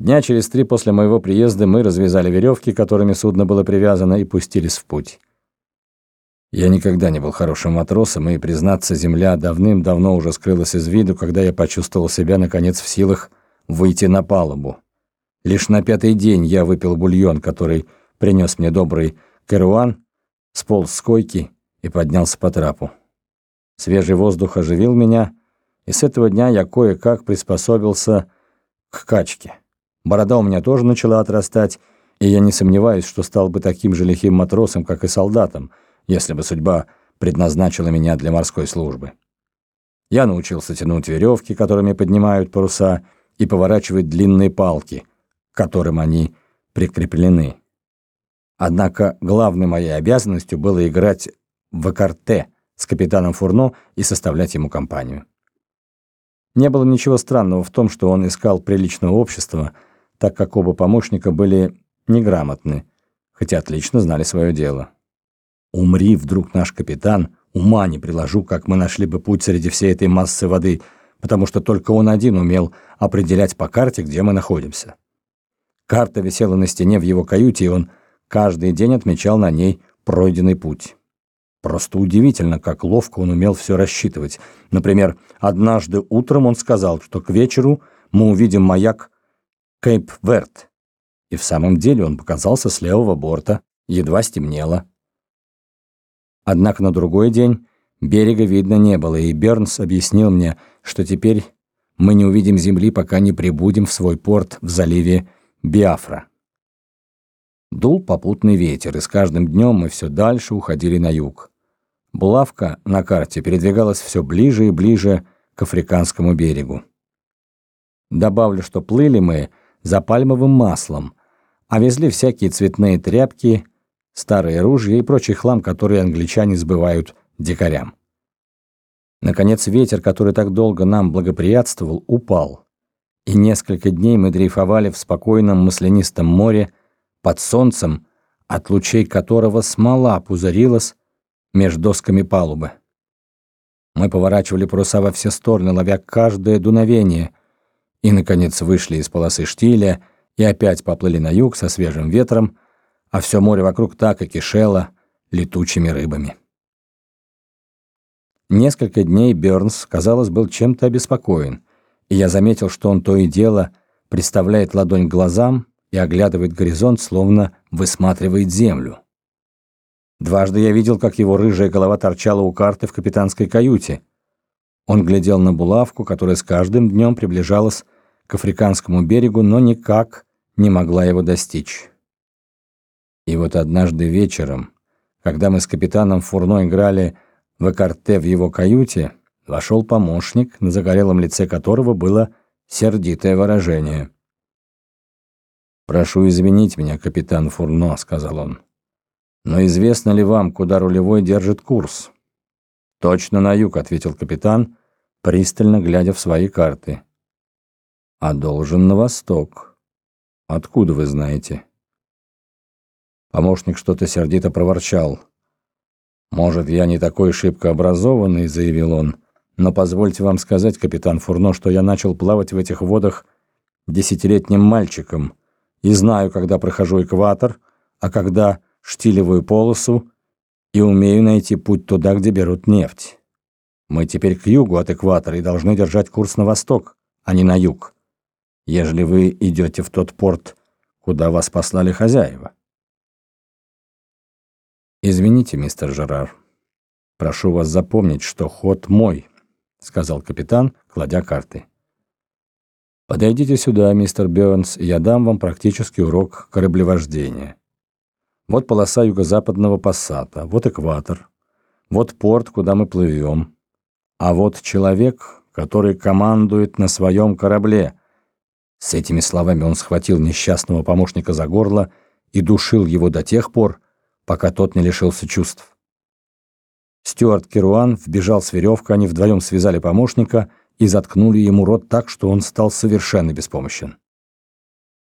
Дня через три после моего приезда мы развязали веревки, которыми судно было привязано, и пустились в путь. Я никогда не был хорошим матросом, и, признаться, земля давным-давно уже скрылась из виду, когда я почувствовал себя, наконец, в силах выйти на палубу. Лишь на пятый день я выпил бульон, который принес мне добрый Керуан, сполз с койки и поднялся по трапу. Свежий воздух оживил меня, и с этого дня я кое-как приспособился к качке. Борода у меня тоже начала отрастать, и я не сомневаюсь, что стал бы таким же лихим матросом, как и солдатом, если бы судьба предназначила меня для морской службы. Я научился тянуть веревки, которыми поднимают паруса, и поворачивать длинные палки, к которым они прикреплены. Однако главной моей обязанностью было играть в карте с капитаном Фурно и составлять ему компанию. Не было ничего странного в том, что он искал приличного общества, так как оба помощника были неграмотны, хотя отлично знали свое дело. Умри вдруг наш капитан, ума не приложу, как мы нашли бы путь среди всей этой массы воды, потому что только он один умел определять по карте, где мы находимся. Карта висела на стене в его каюте, и он каждый день отмечал на ней пройденный путь. Просто удивительно, как ловко он умел все рассчитывать. Например, однажды утром он сказал, что к вечеру мы увидим маяк Кейп-Верт. И в самом деле он показался с левого борта, едва стемнело. Однако на другой день берега видно не было, и Бернс объяснил мне, что теперь мы не увидим земли, пока не прибудем в свой порт в заливе Биафра. Дул попутный ветер, и с каждым днем мы все дальше уходили на юг. Булавка на карте передвигалась все ближе и ближе к африканскому берегу. Добавлю, что плыли мы за пальмовым маслом, а везли всякие цветные тряпки, старые ружья и прочий хлам, который англичане сбывают дикарям. Наконец ветер, который так долго нам благоприятствовал, упал, и несколько дней мы дрейфовали в спокойном маслянистом море под солнцем, от лучей которого смола пузырилась между досками палубы. Мы поворачивали паруса во все стороны, ловя каждое дуновение, и, наконец, вышли из полосы штиля и опять поплыли на юг со свежим ветром, а все море вокруг так и кишело летучими рыбами. Несколько дней Бёрнс, казалось, был чем-то обеспокоен, и я заметил, что он то и дело приставляет ладонь к глазам и оглядывает горизонт, словно высматривает землю. Дважды я видел, как его рыжая голова торчала у карты в капитанской каюте. Он глядел на булавку, которая с каждым днем приближалась к африканскому берегу, но никак не могла его достичь. И вот однажды вечером, когда мы с капитаном Фурно играли в карте в его каюте, вошел помощник, на загорелом лице которого было сердитое выражение. «Прошу извинить меня, капитан Фурно», — сказал он. Но известно ли вам, куда рулевой держит курс? Точно на юг, ответил капитан, пристально глядя в свои карты. А должен на восток. Откуда вы знаете? Помощник что-то сердито проворчал. «Может, я не такой шибко образованный», — заявил он, «но позвольте вам сказать, капитан Фурно, что я начал плавать в этих водах десятилетним мальчиком и знаю, когда прохожу экватор, а когда штилевую полосу и умею найти путь туда, где берут нефть. Мы теперь к югу от экватора и должны держать курс на восток, а не на юг, ежели вы идете в тот порт, куда вас послали хозяева. «Извините, мистер Жерар, прошу вас запомнить, что ход мой», — сказал капитан, кладя карты. «Подойдите сюда, мистер Бёрнс, и я дам вам практический урок кораблевождения. Вот полоса юго-западного пассата, вот экватор, вот порт, куда мы плывем, а вот человек, который командует на своем корабле. С этими словами он схватил несчастного помощника за горло и душил его до тех пор, пока тот не лишился чувств. Стюарт Керуан вбежал с веревкой, они вдвоем связали помощника и заткнули ему рот так, что он стал совершенно беспомощен.